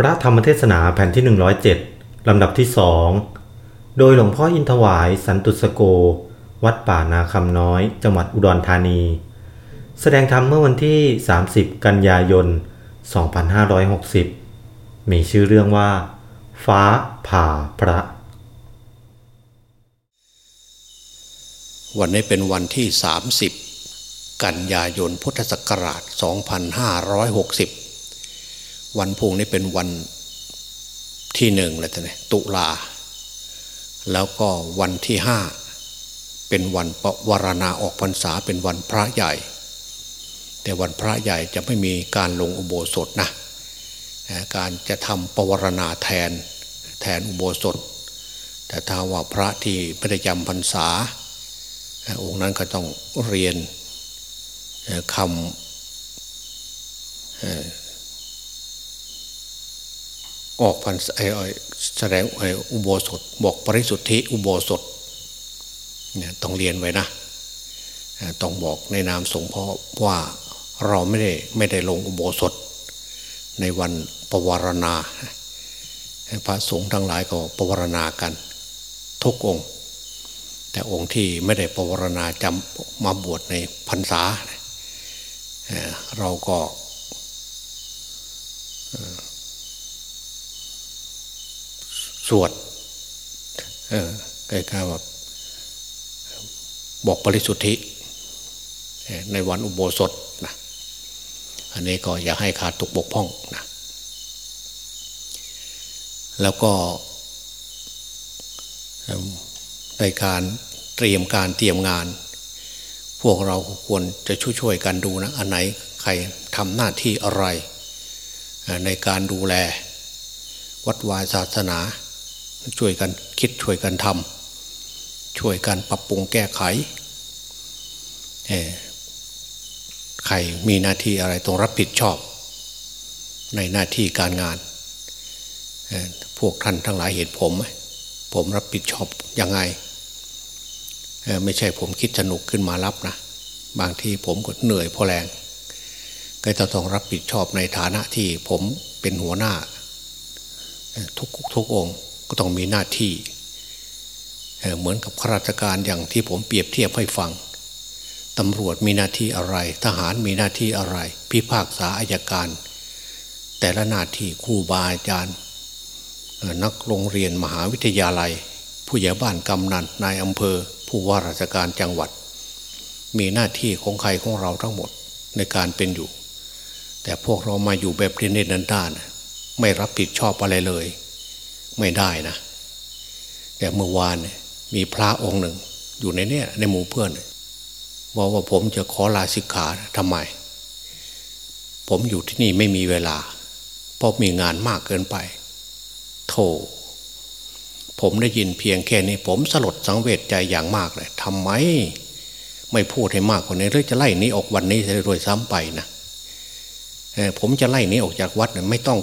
พระธรรมเทศนาแผ่นที่ 107 ลำดับที่สองโดยหลวงพ่ออินทวายสันตุสโก วัดป่านาคำน้อย จังหวัดอุดรธานี แสดงธรรมเมื่อวันที่ 30 กันยายน 2560 มีชื่อเรื่องว่า ฟ้าผ่าพระ วันนี้เป็นวันที่ 30 กันยายนพุทธศักราช 2560 วันพุ่งนี้เป็นวันที่หนึ่งแล้วท่านตุลา แล้วก็วันที่ห้าเป็นวันปวารณาออกพรรษาเป็นวันพระใหญ่ แต่วันพระใหญ่จะไม่มีการลงอุโบสถนะการจะทำปวารณาแทนแทนอุโบสถ แต่ถ้าว่าพระที่ไม่ได้จำพรรษา องค์นั้นก็ต้องเรียนคำ ออกพันแสดงอุโบสถ บอกปริสุทธิอุโบสถเนี่ยต้องเรียนไว้นะต้องบอกในนามสงฆ์เพราะว่าเราไม่ได้ไม่ได้ลงอุโบสถ ในวันปวารณา พระสงฆ์ทั้งหลายก็ปวารณากันทุกองค์ แต่องค์ที่ไม่ได้ปวารณาจำมาบวชในพรรษา เราก็ สวดใกล้ๆว่าบอกปริสุทธิในวันอุโบสถนะอันนี้ก็อย่าให้ขาดตกบกพร่องนะแล้วก็ในการเตรียมการเตรียมงาน พวกเราควรจะช่วยๆกันดูนะ อันไหนใครทำหน้าที่อะไร ในการดูแล วัดวายศาสนา ช่วยกันคิดช่วยกันทำช่วยกันปรับปรุงแก้ไขใครมีหน้าที่อะไรต้องรับผิดชอบ ในหน้าที่การงาน พวกท่านทั้งหลายเห็นผมไหมผมรับผิดชอบยังไง ไม่ใช่ผมคิดสนุกขึ้นมารับนะ บางทีผมก็เหนื่อยพอแรง ก็จะต้องรับผิดชอบในฐานะที่ผมเป็นหัวหน้า ทุกทุกองค์ ก็ต้องมีหน้าที่เหมือนกับข้าราชการอย่างที่ผมเปรียบเทียบให้ฟังตำรวจมีหน้าที่อะไร ทหารมีหน้าที่อะไร พิพากษาอายการ แต่ละหน้าที่ครูบาอาจารย์ นักโรงเรียนมหาวิทยาลัย ผู้ใหญ่บ้านกำนันนายอำเภอ ผู้ว่าราชการจังหวัด มีหน้าที่ของใครของเราทั้งหมดในการเป็นอยู่ แต่พวกเรามาอยู่แบบเรียนเนด้านไม่รับผิดชอบอะไรเลย ไม่ได้นะแต่เมื่อวานมีพระองค์หนึ่ง อยู่ในเนี่ยในหมู่เพื่อนบอกว่าผมจะขอลาสิกขาทำไม ผมอยู่ที่นี่ไม่มีเวลา เพราะมีงานมากเกินไปโธผมได้ยินเพียงแค่นี้ ผมสลดสังเวชใจอย่างมากเลยทำไม ไม่พูดให้มากกว่านี้หรือจะไล่นี้ออกวันนี้จะรวยซ้ำไปนะผมจะไล่นี้ออกจากวัดไม่ต้อง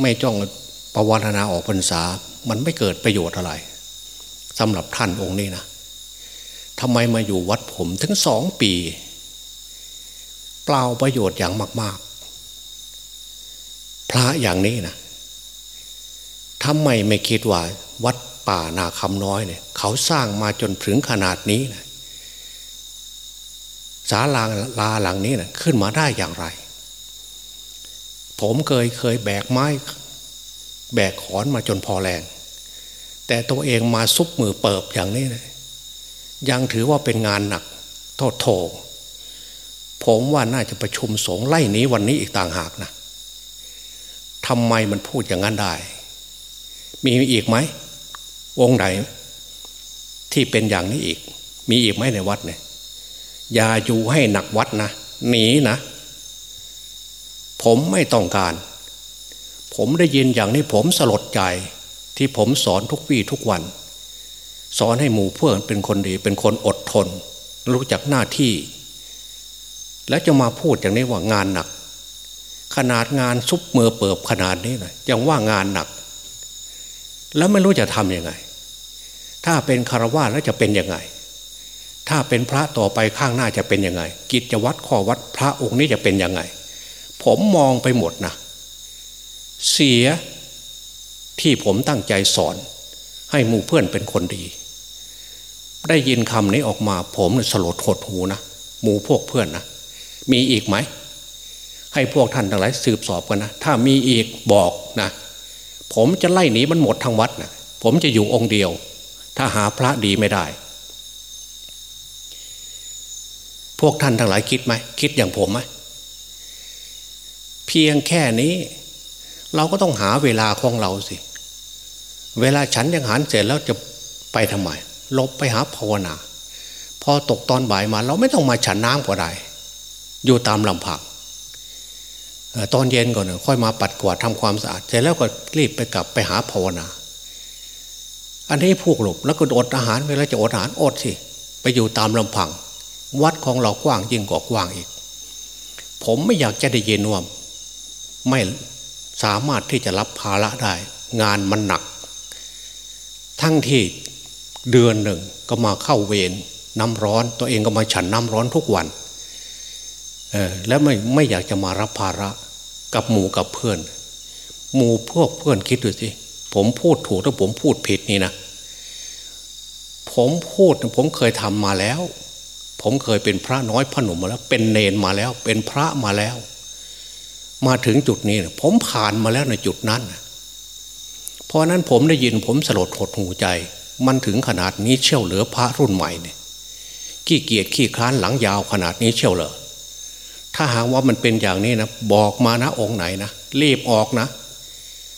ไม่จ้อง ประวัตินาออกพรรษามันไม่เกิดประโยชน์อะไรสำหรับท่านองค์นี้นะทำไมมาอยู่วัดผมถึงสองปี เปล่าประโยชน์อย่างมาก ๆ พระอย่างนี้นะทำไมไม่คิดว่า วัดป่านาคำน้อยเนี่ย เขาสร้างมาจนถึงขนาดนี้นะศาลาลาหลังนี้นะขึ้นมาได้อย่างไร ผมเคยเคยแบกไม้ แบกขอนมาจนพอแรง แต่ตัวเองมาซุบมือเปิบอย่างนี้นะยังถือว่าเป็นงานหนักโทษโถผมว่าน่าจะประชุมสงฆ์ไล่นี้วันนี้อีกต่างหากนะทำไมมันพูดอย่างนั้นได้ มีอีกไหมวงไหน ที่เป็นอย่างนี้อีก มีอีกไหมในวัดเนี่ยอย่าอยู่ให้หนักวัดนะหนีนะ ผมไม่ต้องการ ผมได้ยินอย่างนี้ผมสลดใจที่ผมสอนทุกวี่ทุกวัน สอนให้หมู่เพื่อนเป็นคนดี เป็นคนอดทน รู้จักหน้าที่ แล้วจะมาพูดอย่างนี้ว่างานหนัก ขนาดงานซุปเมือเปิบขนาดนี้เลยยังว่างานหนัก แล้วไม่รู้จะทำยังไง ถ้าเป็นคารวะแล้วจะเป็นยังไง ถ้าเป็นพระต่อไปข้างหน้าจะเป็นยังไง กิจวัตรข้อวัดพระองค์นี้จะเป็นยังไง ผมมองไปหมดนะ เสียที่ผมตั้งใจสอน ให้หมู่เพื่อนเป็นคนดี ได้ยินคำนี้ออกมาผมสลดหดหูนะหมู่พวกเพื่อนนะมีอีกไหม ให้พวกท่านทั้งหลายสืบสอบกันนะถ้ามีอีกบอกนะ ผมจะไล่หนีมันหมดทั้งวัดนะผมจะอยู่องค์เดียว ถ้าหาพระดีไม่ได้ พวกท่านทั้งหลายคิดไหมคิดอย่างผมไหมเพียงแค่นี้ เราก็ต้องหาเวลาของเราสิ เวลาฉันยังหันเสร็จแล้วจะไปทำไมลบไปหาภาวนา พอตกตอนบ่ายมา เราไม่ต้องมาฉันน้ำก็ได้ อยู่ตามลำพังตอนเย็นก่อนค่อยมาปัดกวาดทำความสะอาดเสร็จแล้วก็รีบไปกลับไปหาภาวนา อันนี้พวกหลบแล้วก็อดอาหารเวลาจะอดอาหารอดสิไปอยู่ตามลำพัง วัดของเรากว้างยิ่งกว่ากว้างอีก ผมไม่อยากจะได้เย็นว่าไม่ สามารถที่จะรับภาระได้ งานมันหนัก ทั้งที่เดือนหนึ่งก็มาเข้าเวรน้ำร้อน ตัวเองก็มาฉันน้ำร้อนทุกวันแล้วไม่ไม่อยากจะมารับภาระกับหมู่กับเพื่อน หมู่พวกเพื่อนคิดดูสิผมพูดถูกถ้าผมพูดผิดนี่นะผมพูดผมเคยทำมาแล้ว ผมเคยเป็นพระน้อยพระหนุ่มมาแล้ว เป็นเนนมาแล้ว เป็นพระมาแล้ว มาถึงจุดนี้นะผมผ่านมาแล้วในจุดนั้นเพราะนั้นผมได้ยินผมสลดหดหูใจ มันถึงขนาดนี้เชี่ยวเหลือพระรุ่นใหม่เนี่ยขี้เกียจขี้คลานหลังยาวขนาดนี้เชี่ยวเหรอถ้าหากว่ามันเป็นอย่างนี้นะบอกมานะองค์ไหนนะรีบออกนะ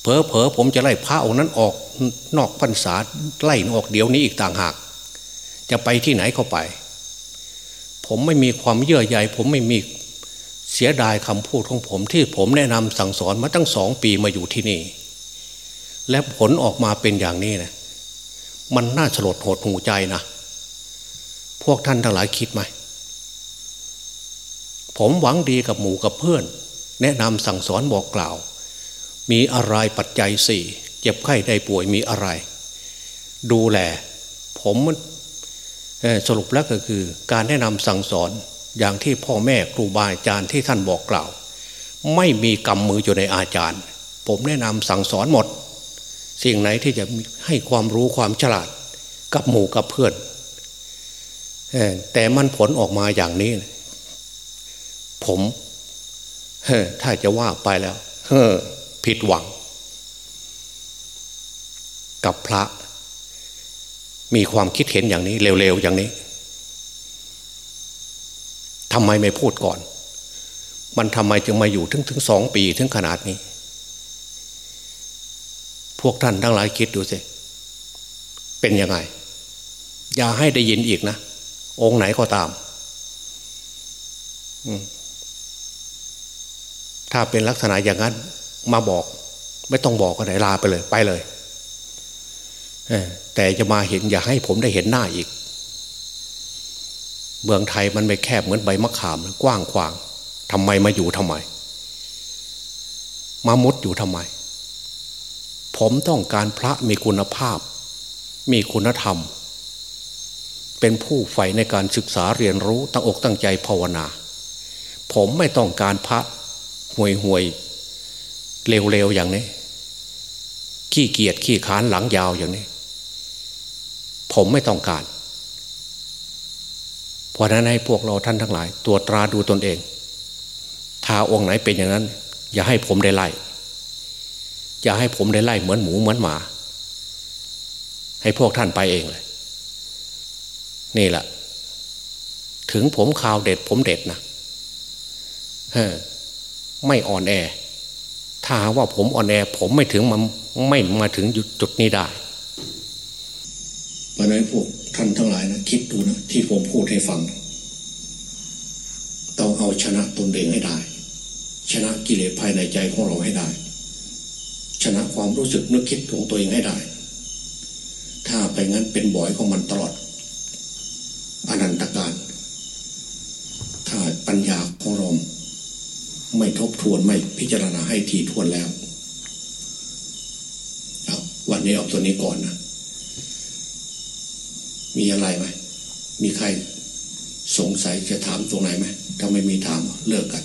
เผลอเผลอผมจะไล่พระองค์นั้นออกนอกพรรษาไล่ออกเดี๋ยวนี้อีกต่างหาก จะไปที่ไหนก็ไป ผมไม่มีความเยื่อใยผมไม่มี เสียดายคำพูดของผมที่ผมแนะนำสั่งสอนมาตั้งสองปีมาอยู่ที่นี่ และผลออกมาเป็นอย่างนี้นะมันน่าสลดหดหูใจนะพวกท่านทั้งหลายคิดไหมผมหวังดีกับหมู่กับเพื่อน แนะนำสั่งสอนบอกกล่าว มีอะไรปัจจัยสี่เจ็บไข้ได้ป่วยมีอะไร ดูแล ผมสรุปแล้วก็คือ การแนะนำสั่งสอน อย่างที่พ่อแม่ครูบาอาจารย์ที่ท่านบอกกล่าว ไม่มีกรรมมืออยู่ในอาจารย์ ผมแนะนำสั่งสอนหมด สิ่งไหนที่จะให้ความรู้ความฉลาดกับหมู่กับเพื่อน แต่มันผลออกมาอย่างนี้ ผมเฮ้ถ้าจะว่าไปแล้วเฮ้ผิดหวัง กับพระ มีความคิดเห็นอย่างนี้เร็วๆอย่างนี้ ทำไมไม่พูดก่อน มันทำไมจึงมาอยู่ถึงถึงสองปีถึงขนาดนี้ พวกท่านทั้งหลายคิดดูสิ เป็นยังไง อย่าให้ได้ยินอีกนะ องค์ไหนก็ตามอืมถ้าเป็นลักษณะอย่างนั้น มาบอก ไม่ต้องบอกก็ไหนลาไปเลย ไปเลยแต่จะมาเห็นอย่าให้ผมได้เห็นหน้าอีก เมืองไทยมันไม่แคบเหมือนใบมะขามกว้างขวางทำไมมาอยู่ทำไม มามุดอยู่ทำไม ผมต้องการพระมีคุณภาพ มีคุณธรรม เป็นผู้ใฝ่ในการศึกษาเรียนรู้ตั้งอกตั้งใจภาวนา ผมไม่ต้องการพระห่วยห่วยเร็วๆอย่างนี้ ขี้เกียจขี้ค้านหลังยาวอย่างนี้ ผมไม่ต้องการ เพราะนั้นให้พวกเราท่านทั้งหลาย ตัวตราดูตนเอง ถ้าองค์ไหนเป็นอย่างนั้น อย่าให้ผมได้ไล่อย่าให้ผมได้ไล่เหมือนหมูเหมือนหมา ให้พวกท่านไปเองเลย นี่แหละถึงผมข่าวเด็ดผมเด็ดนะเฮ้ไม่อ่อนแอ ถ้าว่าผมอ่อนแอ ผมไม่ถึงมาไม่มาถึงจุดนี้ได้เพราะนั้นพวก ท่านทั้งหลายนะคิดดูนะที่ผมพูดให้ฟัง ต้องเอาชนะตนเองให้ได้ ชนะกิเลสภายในใจของเราให้ได้ ชนะความรู้สึกนึกคิดของตัวเองให้ได้ ถ้าไปงั้นเป็นบ่อยของมันตลอดอนันตการ ถ้าปัญญาของเราไม่ทบทวนไม่พิจารณาให้ทีทวนแล้ววันนี้เอาตัวนี้ก่อนนะ มีอะไรไหมมีใครสงสัยจะถามตรงไหนไหมถ้าไม่มีถามเลิกกัน